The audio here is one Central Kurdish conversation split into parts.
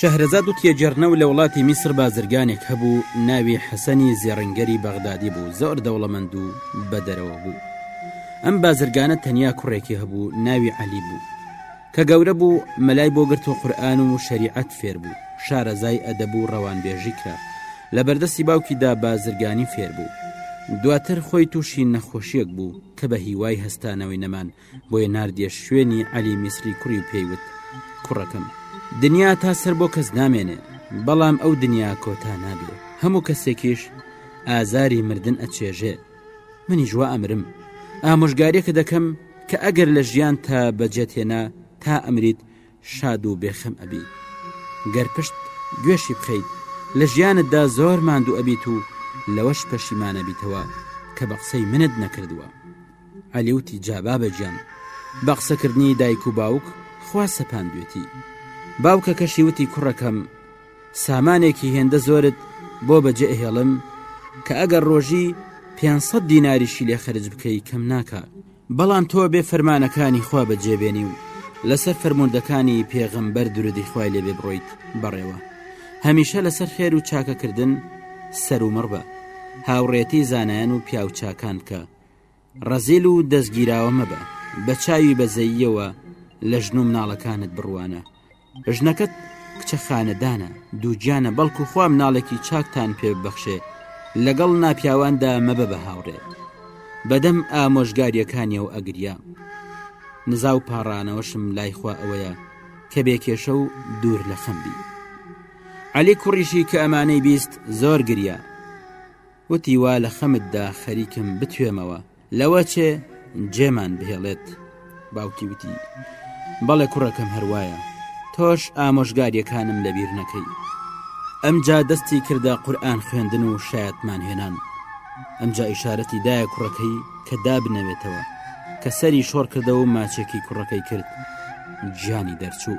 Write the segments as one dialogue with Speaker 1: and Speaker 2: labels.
Speaker 1: شەهرەزاد و تێجێڕنە و لە وڵاتی میسر بازرگانێک هەبوو ناوی حەسەنی زێڕنگەری بەغدادی بوو زۆر دەوڵەمەند و بەدەرەوە بوو ئەم بازرگانە تەنیا کوڕێکی هەبوو ناوی عەلی بوو کە گەورە بوو مەلای بۆ گرت و قورئان و شەریعەت فێر بوو شارەزای ئەدەب و ڕەوانبێژی کرا لە بەردەستی باوکیدا بازرگانی فێر بوو دواتر خۆی تووشی نەخۆشیەک بوو کە بە هیوای هەستانەوەی نەمان بۆیە ناردیە شوێنی عەلی میسری کوڕی و پێیوت کوڕەکەم دنیا تا سەر بۆ کەس نامێنێ بەڵام ئەو دنیا کۆتا نابێ هەموو کەسێکیش ئازاری مردن ئەچێژێ منیش وا ئەمرم ئامۆژگاریەکە دەکەم کە ئەگەر لە ژیان تا بەجێت هێنا تا ئەمریت شاد و بێخەم ئەبی گەر پشت گوێشی بخەیت لە ژیانتدا زۆر ماندوو ئەبیت و لەوەش پەشیمانە بیتەوە کە بە قسەی منت نەکردووە علیوتی جابا بەجیان بە قسەکردنی دایک و باوک خوا سەپاندوێتی باوکە کەشیوتی کوڕەکەم سامانێکی هێندە زۆرت بۆ بەجێ ئەهێڵم کە ئەگەر ڕۆژی پێنج سەد دیناریشی لێ خەرج بکەی کەم ناکا بەڵام تۆ بێ فەرمانەکانی خوا بەجێبێنی و لەسەر فەرموودەکانی پێغەمبەر درودی خوای لێبێ بڕۆیت بەڕێوە هەمیشە لەسەر خێر و چاکەکردن سەرومڕ بە هاوڕێتی زانایان و پیاوچاکان بکە ڕەزیل و دەستگیراوە مەبە بە چاوی بەزەییەوە لە ژن و مناڵەکانت بڕوانە ژنەکەت کچە خانەدانە دووگیانە بەڵکو خوا مناڵێکی چاکتان پێ ببەخشێ لەگەڵ ناپیاواندا مەبە بە هاوڕێ بەدەم ئامۆژگاریەکانیەوە ئەگریا نزا و پاڕانەوەشم لای خوا ئەوەیە کە بێکێشە و دوور لە خەمبی علی کوڕیشی کە ئەمانەی بیست زۆر گریا وتی وا لە خەمتدا خەریکم بتوێمەوە لەوە چێ جێمان بهێڵێت باوکی وتی بەڵێ کوڕەکەم هەروایە تۆش ئامۆژگاریەکانم لەبیر نەکەی ئەمجا دەستی کردە قورآن خوێندن و شایەتمان هێنان ئەمجا ئیشارەتی دایە کوڕەکەی کە دابنەوێتەوە کە سەری شۆڕ کردەوە ماچێکی کوڕەکەی کرد گیانی دەرچوو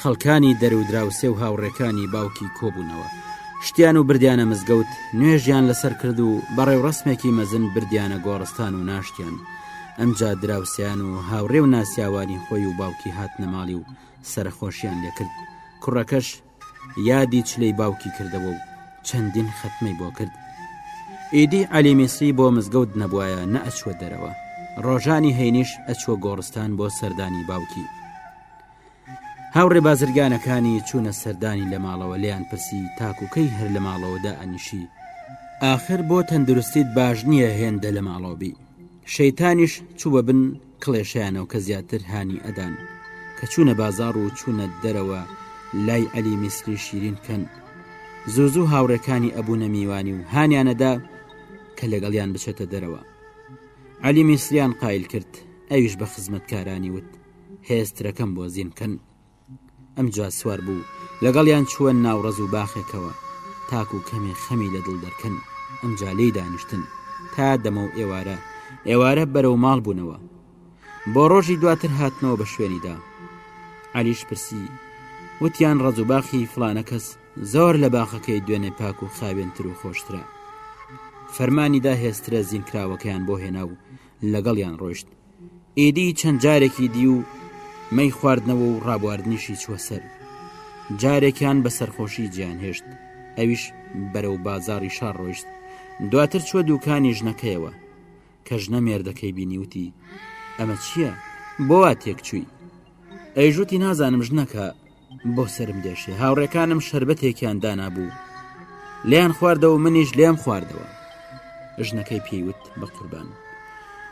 Speaker 1: خەڵکانی دەر و دراوسێ و هاوڕێکانی باوکی کۆبوونەوە شتیان و بردیانە مزگەوت نوێژیان لەسەر کرد و بەڕێوڕسمێکی مەزن بردیانە گۆڕستان و ناشتیان ئەمجا دراوسیان و هاوڕێ و ناسیاوانی خۆی و باوکی هات نەماڵی و سەرخۆشیان لێکرد کوڕەکەش یادی چلەی باوکی کردەوە و چەندین خەتمەی بۆ کرد ئیدی علی میسری بۆ مزگەوت نەبوایە نە ئەچوە دەرەوە ڕۆژانی هەینیش ئەچوە گۆڕستان بۆ سەردانی باوکی هاوڕێ بازرگانەکانی چوونە سەردانی لە ماڵەوە لێیان پرسی تاکوکەی هەر لە ماڵەوەدا ئەنیشی ئاخر بۆ تەندروستیت باش نییە هێندە لە ماڵەوەبی شەیتانیش چووە بن کڵێشیانەوە کە زیاتر هانی ئەدان کە چوونە بازار و چوونە دەرەوە لای عەلی میسری شیرین کەن زوو زوو هاوڕێکانی ئەبوونە میوانی و هانیانەدا کە لەگەڵیان بچێتە دەرەوە علی میسریان قایل کرد ئەویش بە خزمەتکارانی وت هێز ترەکەم بۆ زین بکەن ئەمجا سوار بوو لەگەڵیان چووە ناوڕەز و باخێکەوە تاکو و کەمێ خەمی لە دڵ دەرکەن ئەمجا لی دانیشتن تا دەمە و ئێوارە ئێوارە بەرە و ماڵ بوونەوە بۆ ڕۆژی دواتر هاتنەوە بە شوێنیدا علیش پرسی وتیان ڕەز و باخی فلانە کەس زۆر لە باخەکەی دوێنێ پاک و خاوێنتر و خۆشترە فەرمانیدا هێسترە زینکراوەکەیان بۆ هێنا و لەگەڵیان ڕۆشت ئیدی چەند جارێکی دی و مەی خواردنەوە و ڕابواردنیشی چووە سەر جارێکیان بە سەرخۆشی جیان هێشت ئەویش بەرەو بازاری شار ڕۆیشت دواتر چوە دووکانی ژنەکەیەوە کە ژنە مێردەکەی بینیوتی ئەمە چییە بۆوا تێکچووی ئەیژوتی نازانم ژنەکە بۆ سرم دێشێ هاوڕێکانم شربەتێکیان دانابوو لیان خواردەوە منیش لێم خواردەوە ژنەکەی پێیوت بە قوربان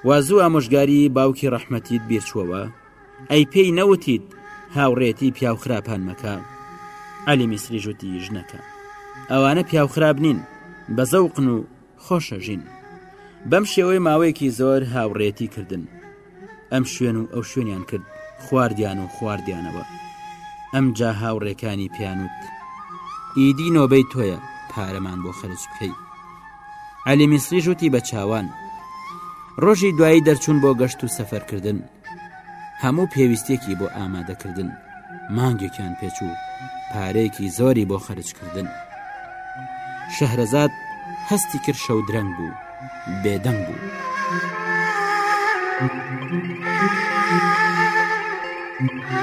Speaker 1: وازوو ئامۆژگاری باوکی ڕەحمەتیت بیرچووەوە ئەی پێی نەوتیت هاوڕێتی پیاو خراپان مەکە علی میسری ژوتی ژنەکە ئەوانە پیاو خراپ نین بە زەوقن و خۆشە ژین. بەم شێوەی ماوەیەکی زۆر هاوڕێتی کردن ئەم شوێن و ئەو شوێنیان کرد خواردیان و خواردیانەوە ئەم جا هاوڕێکانی پیانوت ئیدی نۆبەی تۆیە پارەمان بۆ خەرج بکەی علی میسری ژووتی بە چاوان ڕۆژی دوایی دەرچوون بۆ گەشت و سەفەرکردن هەموو پێویستێکی بۆ ئامادەکردن مانگێکیان پێچوو پارەیەکی زۆری بۆ خەرجکردن شەهرەزاد هەستی کرد شەو درەنگ بوو بێدەنگ بوو. Thank you.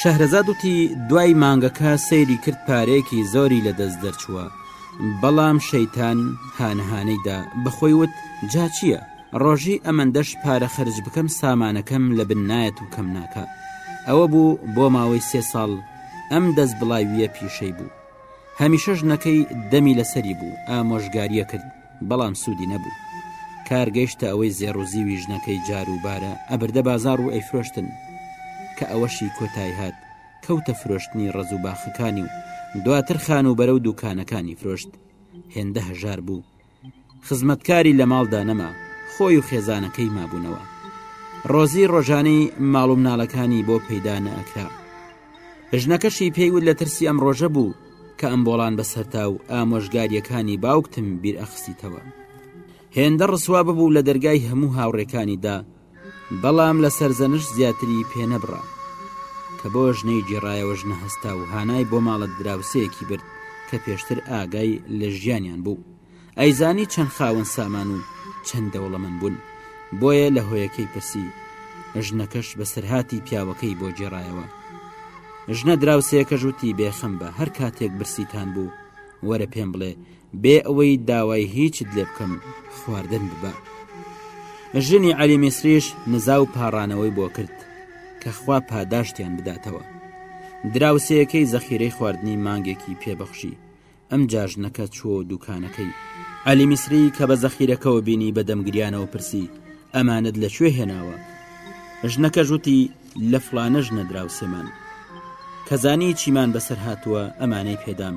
Speaker 1: شەهرەزاد وتی دوای مانگەکە سەیری کرد پارەیەکی زۆری لە دەست دەرچووە بەڵام شەیتان هانەهانەیدا بەخۆی وت جا چییە ڕۆژی ئەمەندەش پارە خرج بکەم سامانەکەم لە بن نایەت و کەم ناکە ئەوە بوو بۆ ماوەی سێ ساڵ ئەم دەست بڵاویە پیشەی بوو هەمیشە ژنەکەی دەمی لەسەری بوو ئامۆژگاریە کرد بەڵام سوودی نەبوو کار گەیشتە ئەوەی زێڕوزیوی ژنەکەی جاروبارە ئەبردە بازار و ئەیفرۆشتن کە ئەوەشی کۆتای هات کەوتە فرۆشتنی ڕەز و باخەکانی و دواتر خان و بەرە و دووکانەکانی فرۆشت هێندە هەژار بوو خزمەتکاری لە ماڵدا نەما خۆی و خێزانەکەی مابوونەوە ڕۆزی ڕۆژانی ماڵ و مناڵەکانی بۆ پەیدا نەکرا ژنەکەشی پێیوت لە ترسی ئەم ڕۆژە بوو کە ئەم بۆڵان بەسەرتا و ئامۆژگاریەکانی باوکتم بیر ئەخسیتەوە هێندە ڕسوا ببوو لە دەرگای هەموو هاوڕێکانیدا بەڵام لە سەرزەنشت زیاتری پێ نەبڕا کە بۆش نەیگێڕایەوە ژنە هەستا و هانای بۆ ماڵە دراوسێیەکی برد کە پێشتر ئاگای لە ژیانیان بوو ئەیزانی چەند خاوەن سامان و چەند دەوڵەمەند بوون بۆیە لە هۆیەکەی پرسی ژنەکەش بەسەرهاتی پیاوەکەی بۆ گێڕایەوە ژنە دراوسەیەکە ژووتی بێخەم بە هەر کاتێک برسیتان بوو وەرە پێم بڵێ بێ ئەوەی داوای هیچت لێ بکەم خواردن ببە ژنی عەلی میسریش نزا و پاڕانەوەی بۆ کرد کە خوا پاداشتیان بداتەوە دراوسەیەکەی زەخیرەی خواردنی مانگێکی پێبەخشی ئەم جاژنەکە چوە و دوکانەکەی عەلی میسری کە بە زەخیرەکەەوە بینی بە دەمگریانەوە پرسی ئەمانت لە کوێ هێناوە ژنەکە ژووتی لە فلانە ژنە دراوسێمان کەزانی چیمان بەسەر هاتووە ئەمانەی پێدام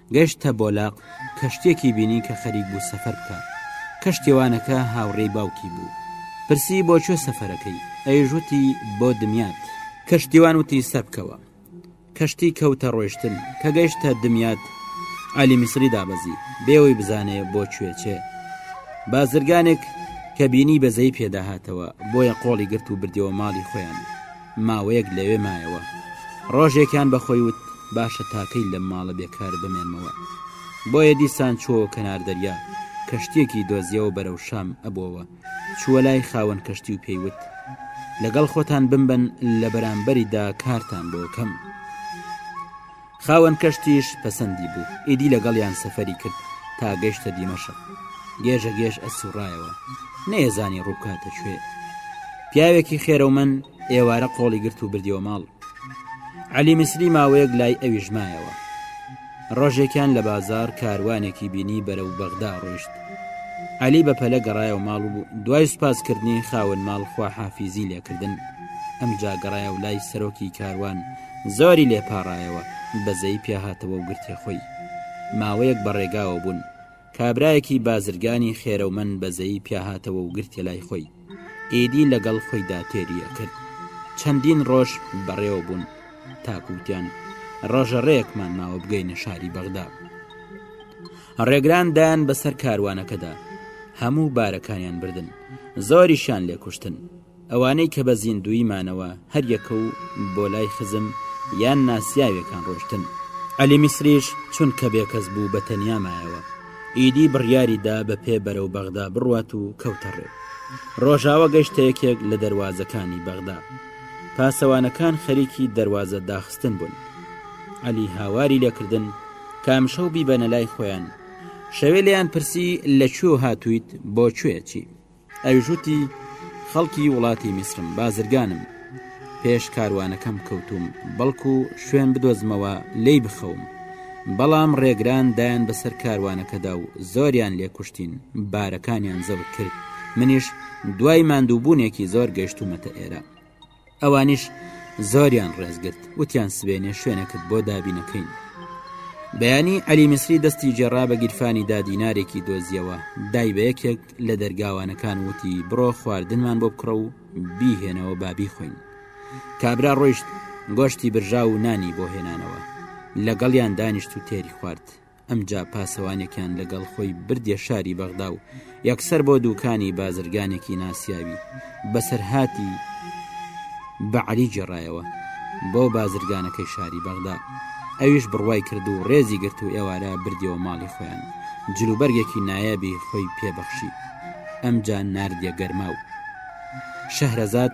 Speaker 1: گەشتە بۆ لە کەشتیەکی بینی کە خەریک بوو سەفەر بکا کەشتیەوانەکە هاوڕێی باوکی بوو پرسی بۆ کوێ سەفەرەکەی ئەویش وتی بۆ دمیات کەشتیوان وتی سەربکەوە کەشتی کەوتە ڕۆیشتن کە گەشتە دمیات عەلی میسری دابەزی بێەوەی بزانێ بۆ کوێ چێ بازرگانێک کە بینی بەزەی پێداهاتەوە بۆیە قۆڵی گرت و بردەوە ماڵی خۆیان ماوەیەک لەوێ مایەوە. ڕۆژێکیان بە خۆی وت باشە تاکەی لەم ماڵە بێکار بمێنمەوە. بۆیە دیسان چووەوە کەنار دەریا، کەشتییەکی دۆزیەوە بەرەو شام ئەبۆوە، چووە لای خاوەن کەشتی و پێی وت، لەگەڵ خۆتان بمبەن لە بەرامبەریدا کارتان بۆ کەم. خاوەن کەشتیش پەسەندی بوو ئیدی لەگەڵیان سەفەری کرد تا گەشتە دیمەشق گێژە گێژ ئەسوڕایەوە نەیەزانی ڕووکاتە کوێ پیاوێکی خێرەومەن ئێوارە قۆڵی گرت و بردیەوە ماڵ علی میسری ماوەیەک لای ئەویش مایەوە ڕۆژێکیان لە بازار کاروانێکی بینی بەرە و بەغدا ڕۆیشت علی بە پەلە گەڕایەوە ماڵ و دوای سوپاسکردنی خاون ماڵ خوا حافیزی لێکردن ئەمجا گەڕایە و لای سەرۆکی کاروان زۆری لێ پاڕایەوە، بەزەیی پیا هاتەوە و گرتیە خۆی. ماوەیەک بە ڕێگاوە بوون، کابرایەکی بازرگانی خێرەومەند بەزەیی پیا هاتەوە و گرتیە لای خۆی. ئیدی لە گەڵ خۆیدا تێری ئەکرد. چەندین ڕۆژ بەڕێوە بوون، تاکو وتیان، ڕۆژە ڕێیەکمان ماوە بگەینە شاری بەغدا. ڕێگران دایان بە سەر کاروانەکەدا. هەموو بارەکانیان بردن. زۆریشیان لێ کوشتن. ئەوانەی کە بە زیندوویی مانەوە هەر یەکە و بۆ لای خزم یان ناسیاوێکان ڕۆشتن. عەلی میسریش چونکە بێکەس بوو بە تەنیا مایەوە. ئیدی بڕیاری دا بە پێ بەرەو بەغدا بڕوات و کەوتە ڕێ. ڕۆژاوا گەیشتە یەکێک لە دەروازەکانی بەغدا. پاسەوانەکان خەریکی دەروازە داخستن بوون. عەلی هاواری لێ کردن کە ئەمشەو بیبەنە لای خۆیان. شەوێ لێیان پرسی لە کوێ هاتوویت بۆ کوێ ئەچی؟ ئەویش وتی، خەڵکی وڵاتی میسرم، بازرگانم، پێش کاروانەکەم کەوتووم، بەڵکو شوێن بدۆزمەوە لێی بخەوم، بەڵام ڕێگران دایان بەسەر کاروانەکەدا و زۆریان لێ کوشتین، بارەکانیان زەوت کرد، منیش دوای ماندووبوونێکی زۆر گەیشتوومەتە ئێرە. ئەوانیش زۆریان ڕێزگرت وتیان سبێنێ شوێنەکرد بۆ دابینەکەین بەیانی علی میسری دەستی جێڕا بە گیرفانی دادینارێکی دۆزیەوە دای بە یەکێک لە دەرگاوانەکان وتی بڕۆ خواردنمان بۆ بکڕە و بیهێنەوە بابی خوین کابرا ڕۆیشت گۆشتی برژا و نانی بۆ هێنانەوە لەگەڵیان دانیشت و تێری خوارد ئەمجا پاسەوانێکیان لەگەڵ خۆی بردێ شاری بەغدا و یەکسەر بۆ دووکانی بازرگانێکی ناسیاوی بەسەرهاتی بەعری جێڕایەوە بۆ بازرگانەکەی شاری بەغدا ئەویش بڕوای کرد و ڕێزی گرت و ئێوارە بردیەوە ماڵی خۆیان جلوبەرگێکی نایابی خۆی پێبەخشی ئەمجا نردە گەرما و شەهرەزاد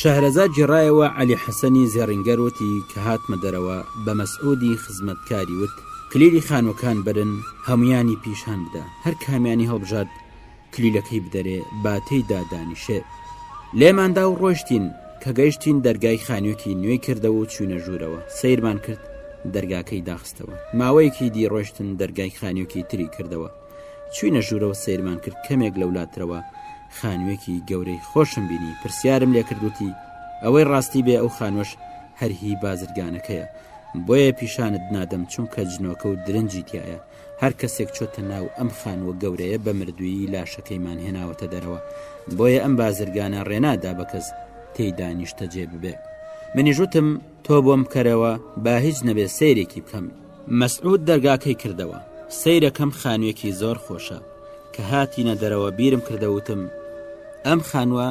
Speaker 1: شەهرەزاد گێڕایەوە عەلی حەسەنی زێڕینگەر وتی کە هاتمە دەرەوە بە مەسعودی خزمەتکاری وت کلیلی خانوەکان بەرن هەمویانی پیشان بدە هەر کامیانی هەڵبژارد کلیلەکەی بدەرێ با تێیدا دانیشێ لێماندا و ڕۆشتین کە گەیشتین دەرگای خانوێکی نوێی کردەوە و چوینە ژوورەوە سیرمان کرد دەرگاکەی داخستەوە ماوەیەکی دی ڕۆشتن دەرگای خانوێکی تری کردەوە چوینە ژوورەوە سیرمان کرد کەمێک لەولاترەوە خانوێکی گەورەی خۆشم بینی پرسیارم لێکردوتی ئەوەی ڕاستی بێ ئەو خانوەش هەرهی بازرگانەکەیە بۆیە پیشانت نادەم چونکە جنۆکە و درنجی تایە هەر کەسێک چۆتە ناو ئەم خانوە گەورەیە بە مردویی لاشەکەیمان هێناوەتە دەرەوە بۆیە ئەم بازرگانە ڕێنادا بە کەس تێیدا نیشتە جێ ببێ منیژوتم تۆ بۆم بکەرەوە با هیچ نەبێ سیرێکی بکەم مەسعود دەرگاکەی کردەوە سەیرەکەم خانوێکی زۆر خۆشە کە هاتینە دەرەوە بیرم کردەوتم ئەم خانوە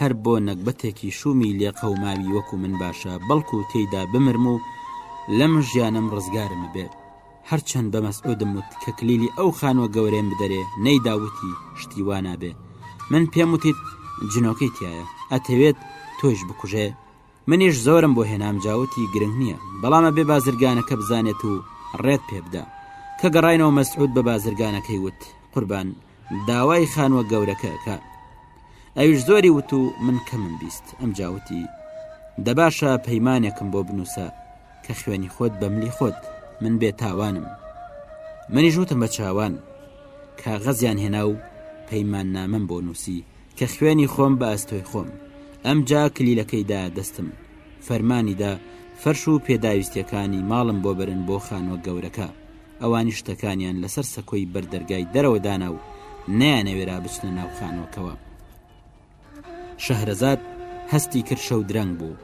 Speaker 1: هەر بۆ نەگبەتێکی شومی لێ قەوماوی وەکو من باشە بەڵکو تێیدا بمرم و لەم ژیانم ڕزگارم بێت هەرچەند بە مەسعودم وت کە کلیلی ئەو خانوە گەورەێن بدەرێ نەیداوتی شتی وانابێ من پێم وتیت جنۆکەی تایە ئەتەوێت تۆش بکوژێ منیش زۆرم بۆ هێنام جا وتی گرنگ نییە بەڵام ئەبێ بازرگانەکە بزانێت و ڕێت پێ بدا کە گەڕاینەوە مەسعود بە بازرگانەکەی وت قوربان داوای خانووە گەورەکە کە ئەویش زۆری وت و من کەمم بیست ئەم جاوتی دەباشە پەیمانێکم بۆ بنووسە کە خوێنی خۆت بەملی خۆت من بێ تاوانم منیش وتم بە چاوان کاغەزیان هێنا و پەیمان نامم بۆ نووسی کە خوێنی خۆم بە ئەستۆی خۆم. ئەمجا کلیلەکەی دا دەستم. فەرمانی دا فەرش و پێداویستییەکانی ماڵم بۆ بەرن بۆ خانووە گەورەکە. ئەوانیش شتەکانیان لەسەر سەکۆی بەر دەرگای دەرەوە دانا و نەیانەوێرا بچنە ناو خانووەکەوە. شەهرەزاد هەستی کرد شەو درەنگ بوو.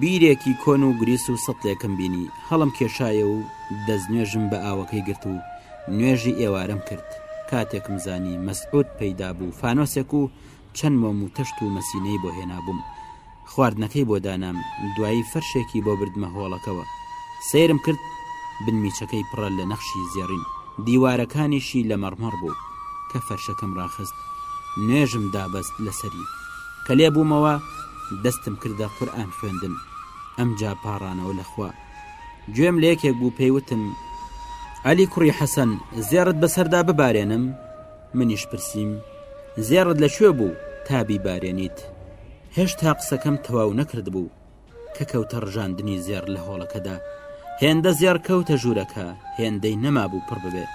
Speaker 1: بیرێکی کۆن و گریس و سەتڵێکم بینی، هەڵم کێشایە و دەستنوێژم بە ئاوەکەی گرت و نوێژی ئێوارەم کرد، کاتێکم زانی مەسعود پەیدا بوو فانۆسێک و چەند مۆم و تەشت و مەسینەی بۆ هێنابووم خواردنەکەی بۆ دانام، دوایی فەرشێکی بۆ بردمە هۆڵەکەوە سەیرم کرد بنمیچەکەی پڕە لە نەخشی زێڕین دیوارەکانیشی لە مەڕمەڕ بوو، کە فەرشەکەم ڕاخست نوێژم دابەست لەسەری. کە لێ بوومەوە دەستم کردە قورئان خوێندن ئەمجا پاڕانەوە لەخوا گوێم لە یەکێک بوو پێیوتم علی کوڕی حەسەن زێڕت بەسەردا ببارێنم منیش پرسییم زێڕت لە کوێ بوو تا بیبارێنیت هێشتا قسەکەم تەواو نەکرد بوو کە کەوتە ڕژاندنی زێر لە هۆڵەکەدا هێندە زێر کەوتە ژوورەکە هێندەی نەمابوو پڕ ببێ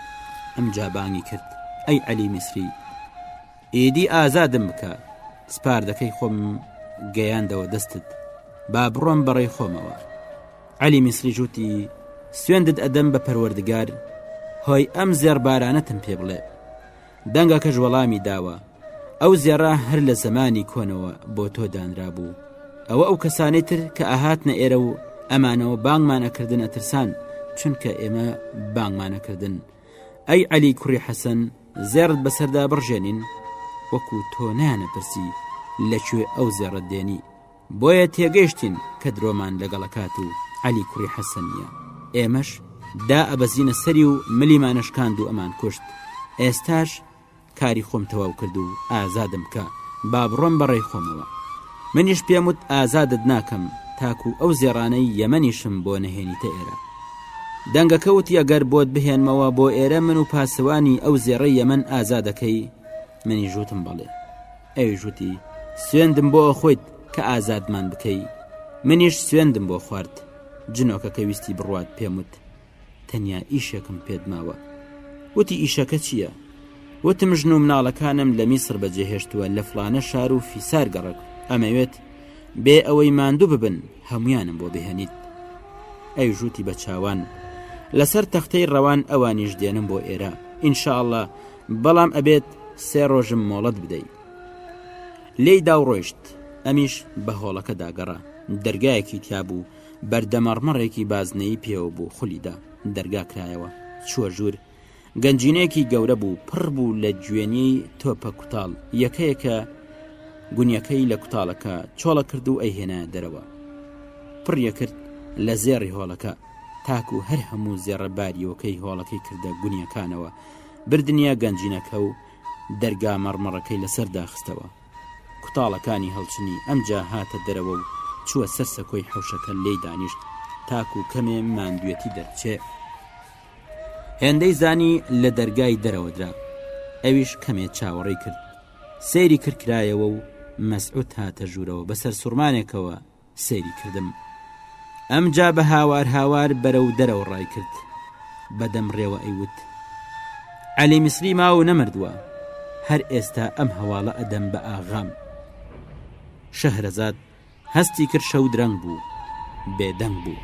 Speaker 1: ئەم جابانگی کرد ئەی علی میسری ئیدی ئازادم بکە سپاردەکەی خۆم گەیاندەوە دەستت با بڕۆم بەڕێ خۆمەوە علی میسری جوتی سوێندت ئەدەم بە پەروەردگار هۆی ئەم زێڕبارانەتم پێ بڵێ دەنگە کەژ وەڵامی داوە ئەو زێڕە هەر لە زمانی کۆنەوە بۆ تۆ دانرا بوو ئەوە ئەو کەسانی تر کە ئاهاتنە ئێرە و ئەمانەوە بانگمانەکردن ئەترسان چونکە ئێمە بانگمانەکردن ئەی علی کوڕی حەسەن زێڕت بەسەردا بڕژێنین وەکو تۆ نانە پرسی لە کوێ ئەو زێڕت دێنی بۆیە تێگەشتین کە درۆمان لەگەڵکات و علی کوڕی حەسەنە ئێمەش دا ئەبەزینە سەری و ملیمانەشکاند و ئەمان کوشت ئێستاش کاری خۆم تەواو کرد و ئازادم کە با بڕۆم بەڕێ خۆمەوە منیش پێم وت ئازادت ناکەم تاکو ئەو زێڕانەی یەمەنیشم بۆ نەهێنیتە ئێرە. دەنگەکە وتی ئەگەر بۆت بهێنمەوە بۆ ئێرە من و پاسەوانی ئەو زێڕەی یەمەن ئازادەکەی؟ منیش وتم بەڵێ. ئەویش وتی سوێندم بۆ ئەخۆیت کە ئازادمان بکەی. منیش سوێندم بۆ خوارد. جنۆکەکە ویستی بڕوات پێم وت. تەنیا ئیشێکم پێت ماوە وتی ئیشەکە چییە؟ وتم ژن و مناڵەکانم لە میسر بەجێهێشتووە لە فلانە شار و فیسار گەڕک ئەمەوێت بێ ئەوەی ماندوو ببن هەمویانم بۆ بهێنیت ئەی ژووتی بە چاوان لەسەر تەختەی ڕەوان ئەوانیش دێنم بۆ ئێرە ئینشاءله بەڵام ئەبێت سێ ڕۆژم مۆڵەت بدەیت لێی داوڕۆیشت ئەمیش بە هۆڵەکە داگەڕا دەرگایەکی تیابوو بەردە مەڕمەڕێکی بازنەیی پێوە بوو خولی دا دەرگا کرایەوە چووە ژوور گەنجینەیەکی گەورە بوو پڕ بوو لە گوێنی تۆپە کوتاڵ یەکەیەکە گونیەکەی لە کوتاڵەکە چۆڵە کرد و ئەیهێنایە دەرەوە پڕیە کرد لە زێڕی هۆڵەکە تاکو هەر هەموو زێڕە باریەوەکەی هۆڵەکەی کردە گونیەکانەوە بردنیە گەنجینەکە و دەرگا مەڕمەڕەکەی لەسەر داخستەوە کوتاڵەکانی هەڵچنی ئەمجا هاتە دەرەوە و چووە سەر سەکۆی حەوشەکە لێی دانیشت تاکو کەمێ ماندوێتی دەربچێ هێندەی زانی لە دەرگای دەرەوەدرا ئەویش کەمێ چاوەڕی کرد سەیری کردکرایەوە و مەسعود هاتە ژوورەوە بەسەر سوڕمانێکەوە سەیری کردم ئەمجا بە هاوار هاوار بەرەو دەرەوە ڕای کرد بەدەم ڕێوە ئەیوت عەلی میسری ماو نەمردووە هەر ئێستا ئەم هەواڵە ئەدەم بە ئاغام شەهرەزاد هەستی کرد شەو درەنگ بوو بێدەنگ بوو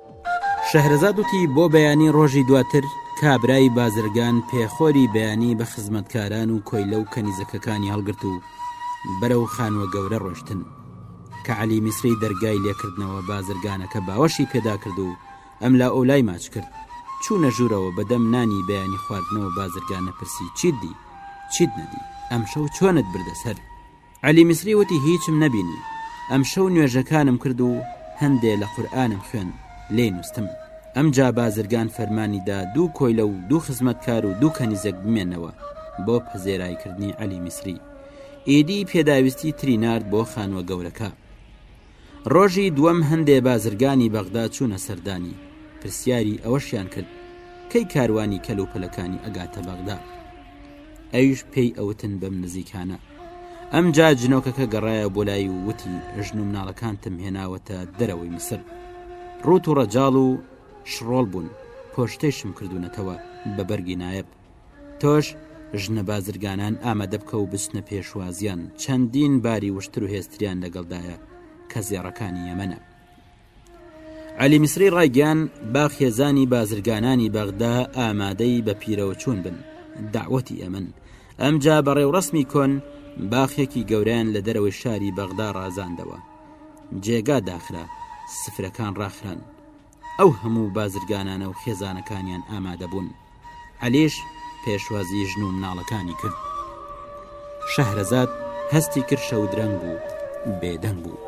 Speaker 1: شەهرەزاد وتی بۆ بەیانی ڕۆژی دواتر کابرای بازرگان پێخۆری بەیانی بە خزمەتکاران و کۆیلە و کەنیزەکەکانی هەڵگرت و بەرەو خانوە گەورە ڕۆشتن کە علی میسری دەرگای لێکردنەوە بازرگانەکە باوەشی پێدا کرد و ئەم لا ئەو لای ماچ کرد چوونە ژوورەوە بەدەم نانی بەیانی خواردنەوە بازرگانە پرسی چیت دی چیت نەدی ئەم شەو چۆنت بردە سەر عەلی میسری وتی هیچم نەبینی ئەمشەو نوێژەکانم کرد و هەندێ لە قورئانم خوێند لێی نووستم ئەمجا بازرگان فەرمانی دا دوو کۆیلە و دوو خزمەتکار و دوو کەنیزەک بمێنەوە بۆ پەزێرای کردنی عەلی میسری ئیدی پێداویستی تری نارد بۆ خانووە گەورەکە ڕۆژی دووەم هەندێ بازرگانی بەغدا چوونە سەردانی، پرسیاری ئەوەشیان کرد کەی کاروانی کەلوپەلەکانی ئەگاتە بەغدا؟ ئەویش پێی ئەوتن بەم نزیکانە. ئەمجا جنۆکەکە گەڕایەوە بۆ لای و وتی، ژن و مناڵەکانتم هێناوەتە دەرەوەی میسر. ڕووت و ڕەجاڵ و شڕۆڵ بوون، پۆشتەیشم کردوونەتەوە بە بەرگی نایەب. تۆش ژنە بازرگانان ئامادە بکە و بچنە پێشوازیان چەندین باری وشتر و هێستریان لەگەڵدایە کە زێڕەکانی یەمەە علی میسری ڕایگەیان با خێزانی بازرگانانی بەغدا ئامادەی بە پیرەوە چوون بن داوەتی ئەمن ئەمجا بەڕێوڕسمی کۆن باخێکی گەوریان لە دەرەوەی شاری بەغدا ڕازاندەوە جێگا داخرا سفرەکان ڕاخران ئەو هەموو بازرگانانە و خێزانەکانیان ئامادە بوون عەلیش پێشوازی ژن و مناڵەکانی کرد شەهرەزاد هەستی کرد شەودرەنگ بوو بێدەنگ بوو.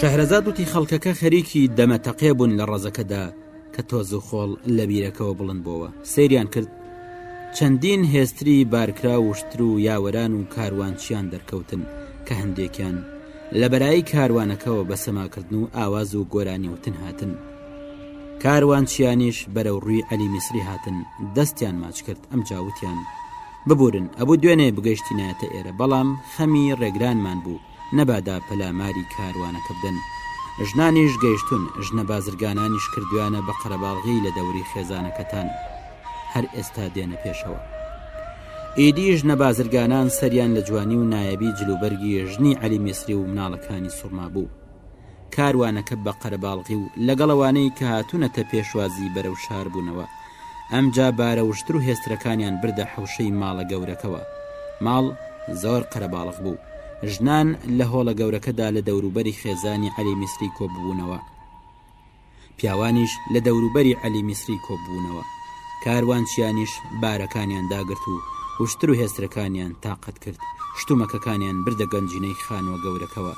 Speaker 1: شەهرەزاد وتی خەڵکەکە خەریکی دەمە تەقێ بوون لە ڕەزەکەدا کە تۆز و خۆڵ لە بیرەکەەوە بڵند بووە سریان کرد چەندین هێستری بارکرا وشتر و یاوەران و کاروانچیان دەرکەوتن کە هەندێکیان لە بەرایی کاروانەکەەوە بە سەماکردن و ئاواز و گۆرانی وتن هاتن کاروانچیانیش بەرەو ڕووی عەلی میسری هاتن، دەستیان ماچ کرد، ئەمجا وتیان، ببورن، ئەبوو دوێنێ بگەیشتینایەتە ئێرە، بەڵام خەمی ڕێگرانمان بوو، نەبادا پەلاماری کاروانەکە بدەن. ژنانیش گەیشتوون، ژنە بازرگانانیش کردوویانە بە قەرەباڵغی لە دەوری خێزانەکەتان. هەر ئێستا دێنە پێشەوە. ئیدی ژنە بازرگانان سەریان لە جوانی و نایەبی جلوبەرگی ژنی عەلی میسری و مناڵەکانی سوڕمابوو. کاروانەکە بە قەرەباڵغی و لەگەڵ ئەوانەی کە هاتوونەتە پێشوازی بەرەو شار بوونەوە، ئەمجا بارە وشتر و هێسترەکانیان بردە حەوشەی ماڵە گەورەکەوە. ماڵ زۆر قەرەباڵغ بوو. ژنان لە هۆڵە گەورەکەدا لە دەوروبەری خێزانی عەلی میسری کۆببوونەوە. پیاوانیش لە دەوروبەری عەلی میسری کۆببوونەوە. کاروانچیانیش بارەکانیان داگرت و وشتر و هێسترەکانیان تاقەت کرد، شتومەکەکانیان بردە گەنجینەی خانووە گەورەکەوە.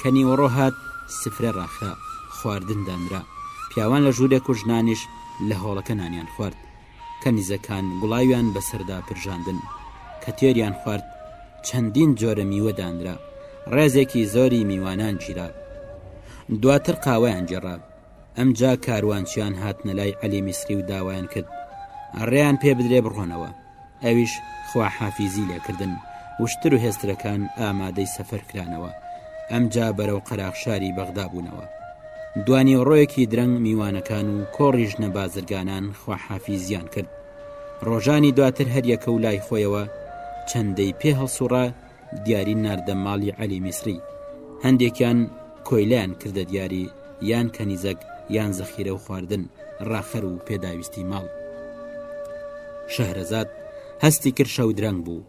Speaker 1: کە نیوەڕۆ هات، سفرە ڕاخرا، خواردن دانرا. پیاوان لە ژوورێک و ژنانیش لە هۆڵەکە نانیان خوارد. کەنیزەکان گوڵاویان بەسەردا پرژاندن، کە تێریان خوارد چەندین جۆرە میوە دانرا، ڕێزێکی زۆری میوانان گیرا. دواتر قاوەیان گێڕا. ئەمجا کاروانچیان هاتنە لای عەلی میسری و داوایان کرد ڕێیان پێ بدرێ بڕۆنەوە. ئەویش خواحافیزی لێکردن. وشتر و هێسترەکان ئامادەی سەفەر کرانەوە. ئەمجا بەرەو قەراخشاری بەغدا بوونەوە. دوانیوەڕۆیەکی درەنگ میوانەکان و کۆڕی ژنە بازرگانان خواحافیزیان کرد ڕۆژانی دواتر هەریەکە و لای خۆیەوە چەندەی پێ هەڵسوڕە دیاری ناردە ماڵی عەلی میسری هەندێکیان کۆیلیان کردە دیاری یان کەنیزەک یان زەخیرە و خواردن ڕاخەر و پێداویستی ماڵ شەهرەزاد هەستی کرد شەو درەنگ بوو